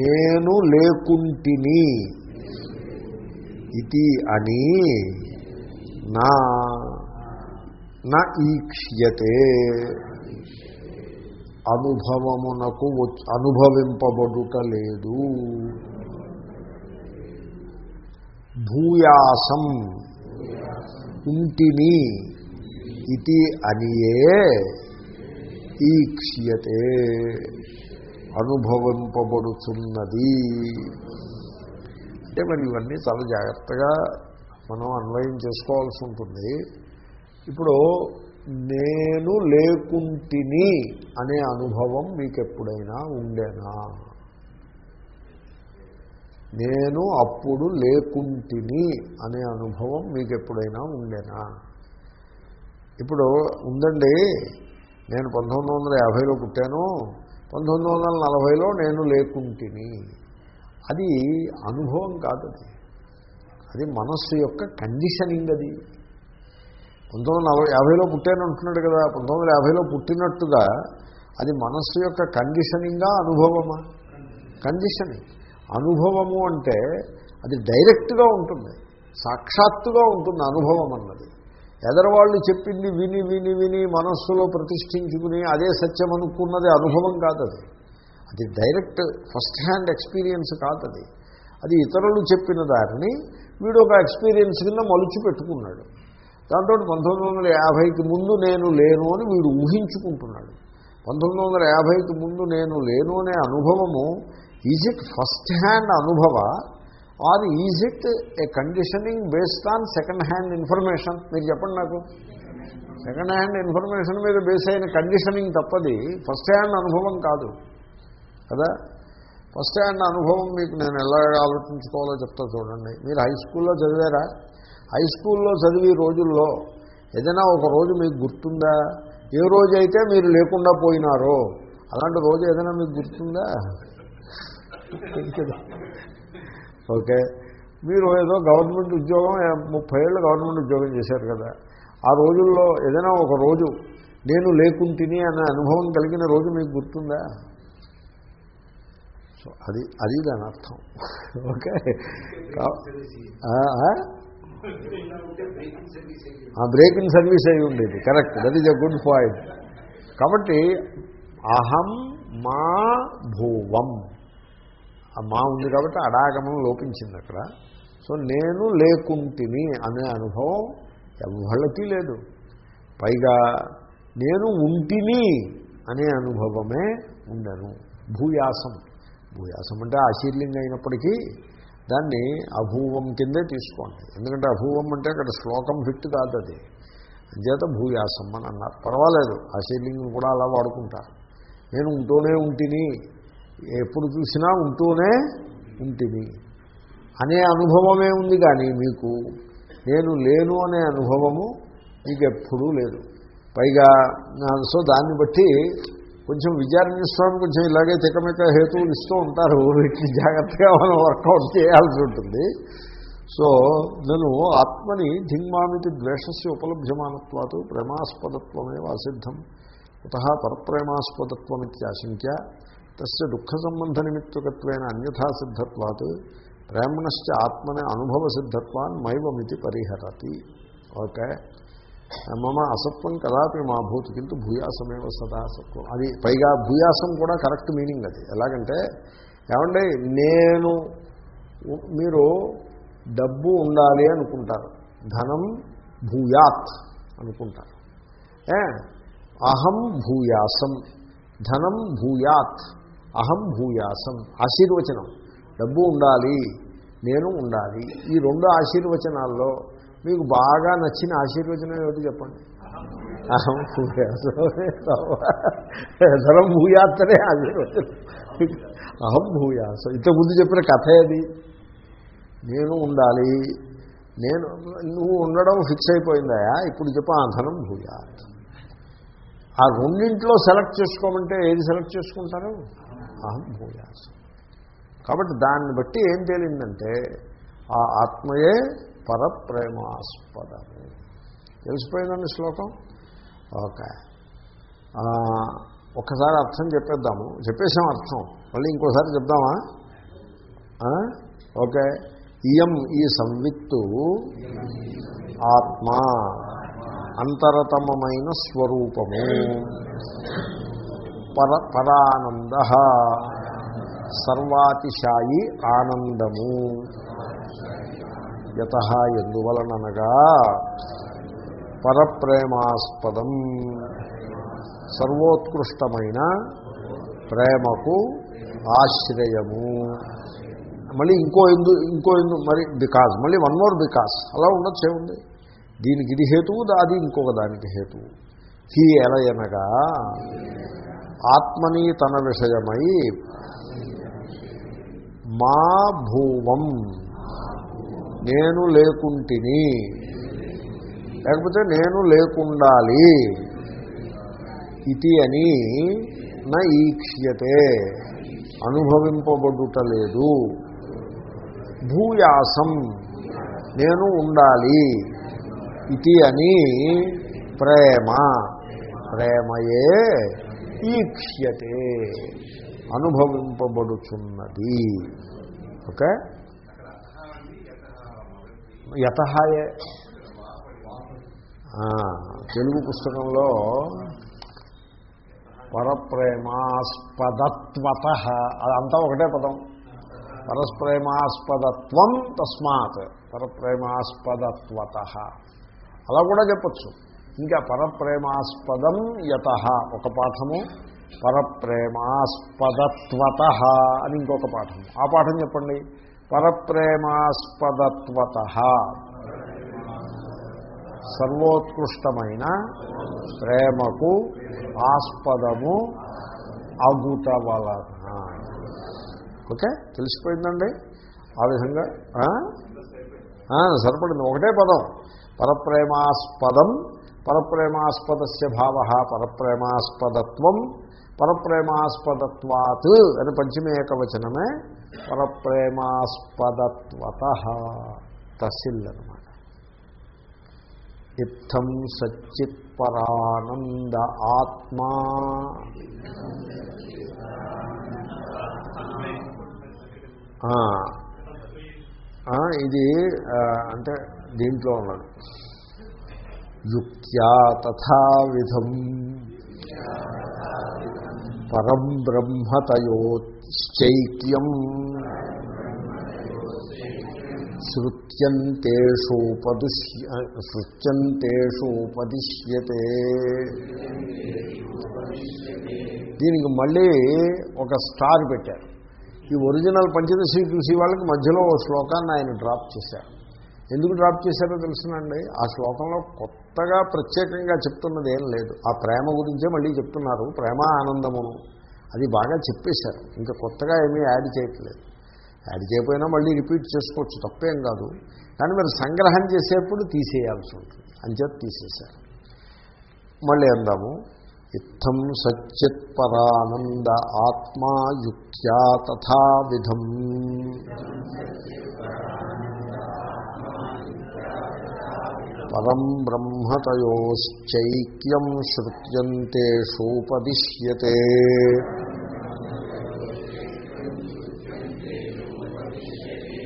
నేను లేకుంటిని ఇది అని నా నా ఈక్ష్యతే అనుభవమునకు అనుభవింపబడుట లేదు. భూయాసం. ఇంటిని ఇది అనియే ఈక్ష్యతే. అనుభవింపబడుతున్నది అంటే మరి ఇవన్నీ చాలా జాగ్రత్తగా మనం అన్వయం చేసుకోవాల్సి ఉంటుంది. ఇప్పుడు నేను లేకుంటిని అనే అనుభవం మీకు ఎప్పుడైనా ఉండేనా? నేను అప్పుడు లేకుంటిని అనే అనుభవం మీకు ఎప్పుడైనా ఉండేనా? ఇప్పుడు ఉందండి నేను పంతొమ్మిది వందల యాభైలో పుట్టాను పంతొమ్మిది వందల నలభైలో నేను లేకుంటిని. అది అనుభవం కాదు అది. అది మనస్సు యొక్క కండిషనింగ్ అది. పంతొమ్మిది వందల నలభై యాభైలో పుట్టాను అంటున్నాడు కదా పంతొమ్మిది వందల యాభైలో పుట్టినట్టుగా అది మనస్సు యొక్క కండిషనింగా అనుభవమా? కండిషనింగ్. అనుభవము అంటే అది డైరెక్ట్గా ఉంటుంది. సాక్షాత్తుగా ఉంటుంది అనుభవం అన్నది. ఎదరవాళ్ళు చెప్పింది విని విని విని మనస్సులో ప్రతిష్ఠించుకుని అదే సత్యం అనుకున్నది అనుభవం కాదు అది అది డైరెక్ట్ ఫస్ట్ హ్యాండ్ ఎక్స్పీరియన్స్ కాదు అది అది ఇతరులు చెప్పిన దారిని వీడు ఒక ఎక్స్పీరియన్స్ కింద మలుచు పెట్టుకున్నాడు. దాంతో పంతొమ్మిది వందల యాభైకి ముందు నేను లేను అని వీడు ఊహించుకుంటున్నాడు. పంతొమ్మిది వందల యాభైకి ముందు నేను లేను అనే అనుభవము ఈజ్ ఇట్ ఫస్ట్ హ్యాండ్ అనుభవ or is it a conditioning based on second hand information? మీరు చెప్పండి నాకు. సెకండ్ హ్యాండ్ ఇన్ఫర్మేషన్ మీద బేస్ అయిన కండిషనింగ్ తప్పది. ఫస్ట్ హ్యాండ్ అనుభవం కాదు. కదా? ఫస్ట్ హ్యాండ్ అనుభవం మీకు నేను ఎలా ఆలోచించుకోవాలో చెప్తా చూడండి. మీరు హై స్కూల్లో చదివారా? హై స్కూల్లో చదివే రోజుల్లో ఏదైనా ఒక రోజు మీకు గుర్తుందా? ఏ రోజైతే మీరు లేకుండా పోయినారో అలాంటి రోజు ఏదైనా మీకు గుర్తుందా? ఓకే. మీరు ఏదో గవర్నమెంట్ ఉద్యోగం ముప్పై ఏళ్ళు గవర్నమెంట్ ఉద్యోగం చేశారు కదా. ఆ రోజుల్లో ఏదైనా ఒక రోజు నేను లేకుంటిని అనే అనుభవం కలిగిన రోజు మీకు గుర్తుందా? సో అది అది దాని అర్థం. ఓకే. ఆ, బ్రేకింగ్ సర్వీస్ అయి ఉండేది. Correct that is a good point కాబట్టి అహం మా భూవం. ఆ మా ఉంది కాబట్టి అడాగమం లోపించింది అక్కడ. సో నేను లేకుంటిని అనే అనుభవం ఎవళ్ళకీ లేదు. పైగా నేను ఉంటిని అనే అనుభవమే ఉండను. భూయాసం. భూయాసం అంటే ఆశీర్లింగం అయినప్పటికీ దాన్ని అభూవం కిందే తీసుకోండి. ఎందుకంటే అభూవం అంటే అక్కడ శ్లోకం ఫిట్ కాదు అది. అంచేత భూయాసం అని అన్నారు. పర్వాలేదు ఆశీర్లింగం కూడా అలా వాడుకుంటారు. నేను ఉంటూనే ఉంటిని ఎప్పుడు చూసినా ఉంటూనే ఉంటిని అనే అనుభవమే ఉంది కానీ మీకు. నేను లేను అనే అనుభవము మీకు ఎప్పుడూ లేదు. పైగా సో దాన్ని బట్టి కొంచెం విచారణ స్వామి కొంచెం ఇలాగే తికమిక హేతువులు ఇస్తూ ఉంటారు. వీటిని జాగ్రత్తగా మనం వర్కౌట్ చేయాల్సి ఉంటుంది. సో నేను ఆత్మని ధింగ్మామితి ద్వేషస్య ఉపలభ్యమానత్వాత్ ప్రేమాస్పదత్వమే అసిద్ధం. కుత పరప్రేమాస్పదత్వమిత్యాశంక్య. తస్య దుఃఖ సంబంధ నిమిత్తకత్వైన అన్యథా సిద్ధత్వాత్ ప్రేమణశ్చ ఆత్మనే అనుభవ సిద్ధత్వాన్ మైవమితి పరిహరతి. ఓకే. మమ అసత్వం కదాపి మా భూతి కింద భూయాసమేవ సదా సత్వం అది పైగా భూయాసం కూడా కరెక్ట్ మీనింగ్ అది. ఎలాగంటే ఏమంటే నేను మీరు డబ్బు ఉండాలి అనుకుంటారు. ధనం భూయాత్ అనుకుంటారు. ఏ? అహం భూయాసం. ధనం భూయాత్. అహం భూయాసం ఆశీర్వచనం. డబ్బు ఉండాలి నేను ఉండాలి. ఈ రెండు ఆశీర్వచనాల్లో మీకు బాగా నచ్చిన ఆశీర్వచనం ఏమిటి చెప్పండి? అహం భూయాసం. ధనం భూయాత్ ఆశీర్వచనం. అహం భూయాసం. ఇంతకుముందు చెప్పిన కథ ఏది? నేను ఉండాలి నేను నువ్వు ఉండడం ఫిక్స్ అయిపోయిందాయా? ఇప్పుడు చెప్పు ఆ ధనం భూయాత్ ఆ రెండింట్లో సెలెక్ట్ చేసుకోమంటే ఏది సెలెక్ట్ చేసుకుంటారు? అహం భూయాసి కాబట్టి దాన్ని బట్టి ఏం తేలిందంటే ఆ ఆత్మయే పరప్రేమాస్పదము. తెలిసిపోయిందండి శ్లోకం? ఓకే. ఒక్కసారి అర్థం చెప్పేద్దాము. చెప్పేసాం అర్థం. మళ్ళీ ఇంకోసారి చెప్దామా? ఓకే. ఇయం ఈ సంవిత్తు ఆత్మ అంతరతమమైన స్వరూపము. పర పరానంద సర్వాతిశాయి ఆనందము. యత ఎందువలననగా పరప్రేమాస్పదం. సర్వోత్కృష్టమైన ప్రేమకు ఆశ్రయము. మళ్ళీ ఇంకో ఎందు ఇంకో ఎందు మరి బికాజ్ మళ్ళీ వన్ మోర్ బికాజ్. అలా ఉండొచ్చు ఏముంది? దీనికి ఇది హేతువు అది ఇంకొక దానికి హేతువు. హీ ఎలయనగా ఆత్మని తన విషయమై మా భూవం నేను లేకుంటిని. లేకపోతే నేను లేకుండాలి. ఇది అని నా ఈక్ష్యతే అనుభవింపబడుటలేదు. భూయాసం నేను ఉండాలి. ఇది అని ప్రేమ. ప్రేమయే ఈక్ష్యతే అనుభవింపబడుచున్నది. ఓకే? యతహాయే తెలుగు పుస్తకంలో పరప్రేమాస్పదత్వత అదంతా ఒకటే పదం. పరస్ప్రేమాస్పదత్వం తస్మాత్ పరప్రేమాస్పదత్వత. అలా కూడా చెప్పచ్చు. ఇంకా పరప్రేమాస్పదం యత. ఒక పాఠము పరప్రేమాస్పదత్వత అని ఇంకొక పాఠం ఆ పాఠం చెప్పండి. పరప్రేమాస్పదత్వత. సర్వోత్కృష్టమైన ప్రేమకు ఆస్పదము అగుట వలన ఓకే? తెలిసిపోయిందండి? ఆ విధంగా సరిపడింది. ఒకటే పదం. పరప్రేమాస్పదం పరప్రేమాస్పదస్య భావ పరప్రేమాస్పదత్వం. పరప్రేమాస్పదత్వాత్ అని పంచమే ఏకవచనమే పరప్రేమాస్పదత్వత. తసిల్ అనమాట ఇత్థం సచ్చిత్ పరానంద ఆత్మా. ఇది అంటే దీంట్లో ఉన్నాడు. యుక్త్యా తథావిధం పరం బ్రహ్మతయోశ్చైక్యం శృత్యంతేషోపదిశ్య శృత్యంతేషోపదిశ్యతే దీనికి మళ్ళీ ఒక స్టార్ పెట్టారు. ఈ ఒరిజినల్ పంచదశి చూసి వాళ్ళకి మధ్యలో ఓ శ్లోకాన్ని ఆయన డ్రాప్ చేశారు. ఎందుకు డ్రాప్ చేశారో తెలుసునండి? ఆ శ్లోకంలో కొత్త కొత్తగా ప్రత్యేకంగా చెప్తున్నది ఏం లేదు. ఆ ప్రేమ గురించే మళ్ళీ చెప్తున్నారు. ప్రేమ ఆనందమును అది బాగా చెప్పేశారు. ఇంకా కొత్తగా ఏమీ యాడ్ చేయట్లేదు. యాడ్ చేయకపోయినా మళ్ళీ రిపీట్ చేసుకోవచ్చు. తప్పేం కాదు. కానీ మీరు సంగ్రహం చేసేప్పుడు తీసేయాల్సి ఉంటుంది. అంచేత తీసేశారు. మళ్ళీ అందాము. ఇత్థం సచ్చిత్పరానంద ఆత్మా యుక్త్యా తథావిధం. పరం బ్రహ్మతయోశ్చైక్యం శృత్యంతేషూపదిశ్యతే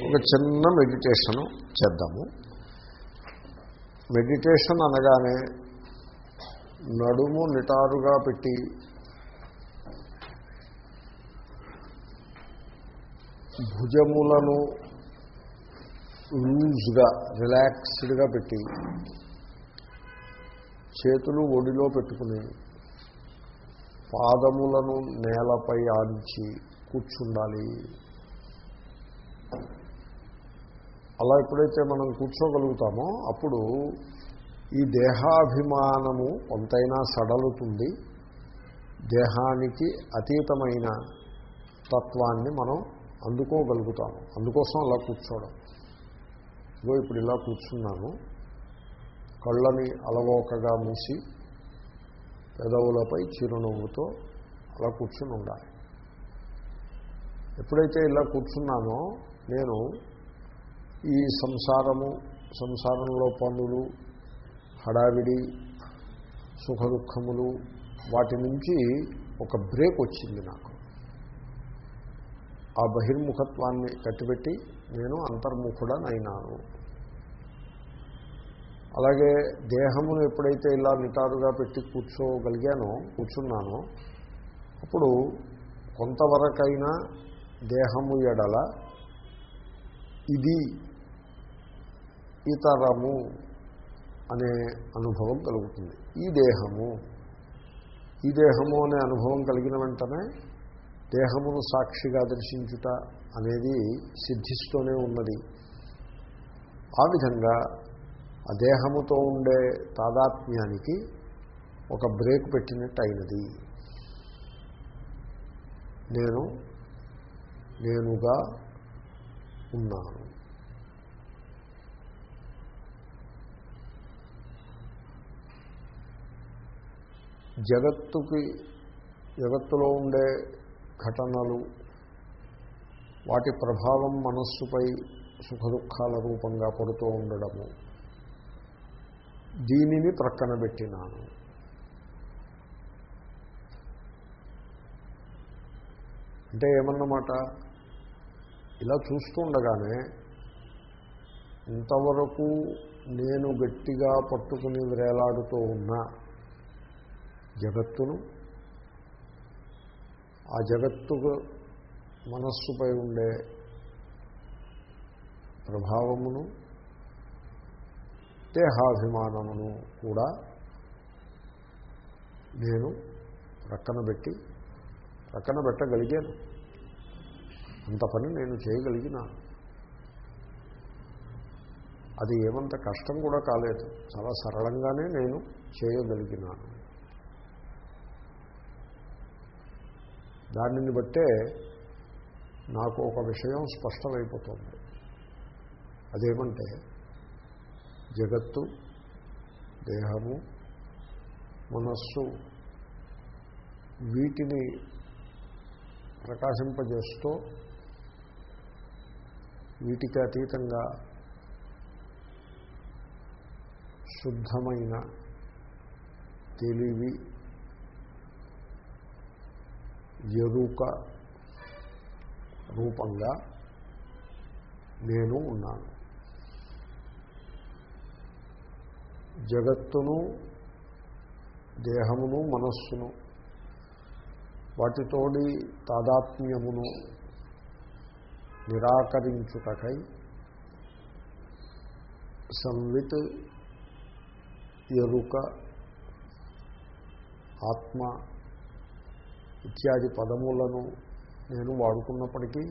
ఒక చిన్న మెడిటేషను చేద్దాము. మెడిటేషన్ అనగానే నడుము నిటారుగా పెట్టి భుజములను లూజ్గా రిలాక్స్డ్గా పెట్టి చేతులు ఒడిలో పెట్టుకుని పాదములను నేలపై ఆడించి కూర్చుండాలి. అలా ఎప్పుడైతే మనం కూర్చోగలుగుతామో అప్పుడు ఈ దేహాభిమానము కొంతైనా సడలుతుంది. దేహానికి అతీతమైన తత్వాన్ని మనం అందుకోగలుగుతాము. అందుకోసం అలా కూర్చోవడం. ఇగో ఇప్పుడు ఇలా కూర్చున్నాను. కళ్ళని అలవోకగా మూసి పెదవులపై చిరునవ్వుతో అలా కూర్చుని ఉండాలి. ఎప్పుడైతే ఇలా కూర్చున్నానో నేను ఈ సంసారము సంసారంలో పనులు హడావిడి సుఖ దుఃఖములు వాటి నుంచి ఒక బ్రేక్ వచ్చింది నాకు. ఆ బహిర్ముఖత్వాన్ని కట్టిపెట్టి నేను అంతర్ముఖుడనైనాను. అలాగే దేహమును ఎప్పుడైతే ఇలా నిటారుగా పెట్టి కూర్చోగలిగానో కూర్చున్నానో అప్పుడు కొంతవరకైనా దేహము ఎడల ఇది ఇతరము అనే అనుభవం కలుగుతుంది. ఈ దేహము ఈ దేహము అనే అనుభవం కలిగిన వెంటనే దేహమును సాక్షిగా దర్శించుట అనేది సిద్ధిస్తూనే ఉన్నది. ఆ విధంగా ఆ దేహముతో ఉండే తాదాత్మ్యానికి ఒక బ్రేక్ పెట్టినట్టు అయినది నేను నేనుగా ఉన్నాను. జగత్తుకి జగత్తులో ఉండే ఘటనలు వాటి ప్రభావం మనస్సుపై సుఖదుఖాల రూపంగా పడుతూ ఉండడము దీనిని ప్రక్కన పెట్టినాను. అంటే ఏమన్నమాట? ఇలా చూస్తుండగానే ఇంతవరకు నేను గట్టిగా పట్టుకుని వేలాడుతూ ఉన్న జగత్తును ఆ జగత్తుకు మనస్సుపై ఉండే ప్రభావమును దేహాభిమానమును కూడా నేను ప్రక్కన పెట్టి ప్రక్కన పెట్టగలిగాను. అంత పని నేను చేయగలిగిన. అది ఏమంత కష్టం కూడా కాలేదు. చాలా సరళంగానే నేను చేయగలిగినాను. దానిని బట్టే నాకు ఒక విషయం స్పష్టమైపోతుంది. అదేమంటే జగత్తు దేహము మనస్సు వీటిని ప్రకాశింపజేస్తూ వీటికి అతీతంగా శుద్ధమైన తెలివి ఎరుక రూపంగా నేను ఉన్నాను. జగత్తును దేహమును మనస్సును వాటితోడి తాదాత్మ్యమును నిరాకరించుటకై సంవిత్ ఎరుక ఆత్మ ఇత్యాది పదములను నేను వాడుకున్నప్పటికీ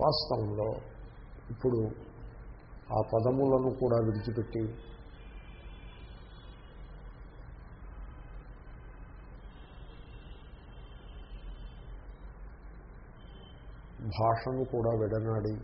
వాస్తవంలో ఇప్పుడు ఆ పదములను కూడా విడిచిపెట్టి భాషను కూడా విడనాడి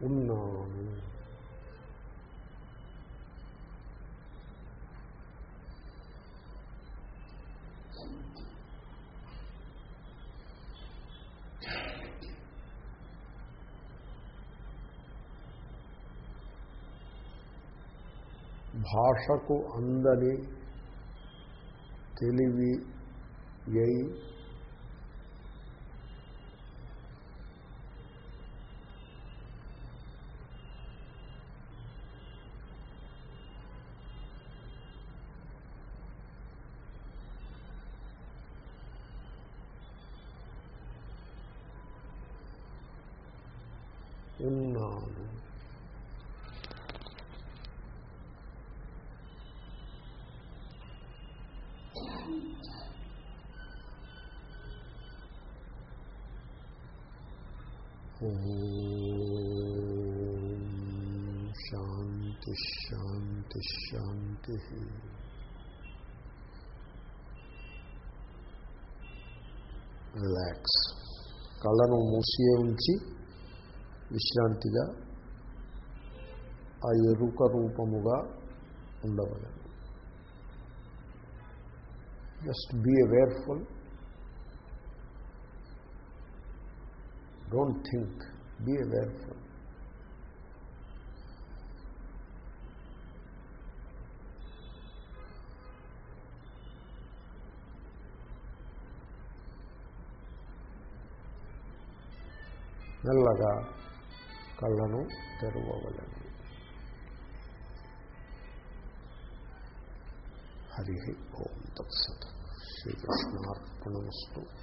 ఉన్నాను భాషకు అందని తెలివి ఎయి ఉన్నాను ఓం శాంతి శాంతి శాంతి రిలాక్స్ కళ్ళను మూసియే ఉంచి విశ్రాంతిగా ఆ ఎరుక రూపముగా ఉండవలను. Just be awareful don't think be awareful మెల్లగా కళ్ళను తెరవవలను. హరి ఓం తత్సత్. శ్రీకృష్ణార్పణమస్తు